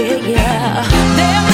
yeah, yeah. There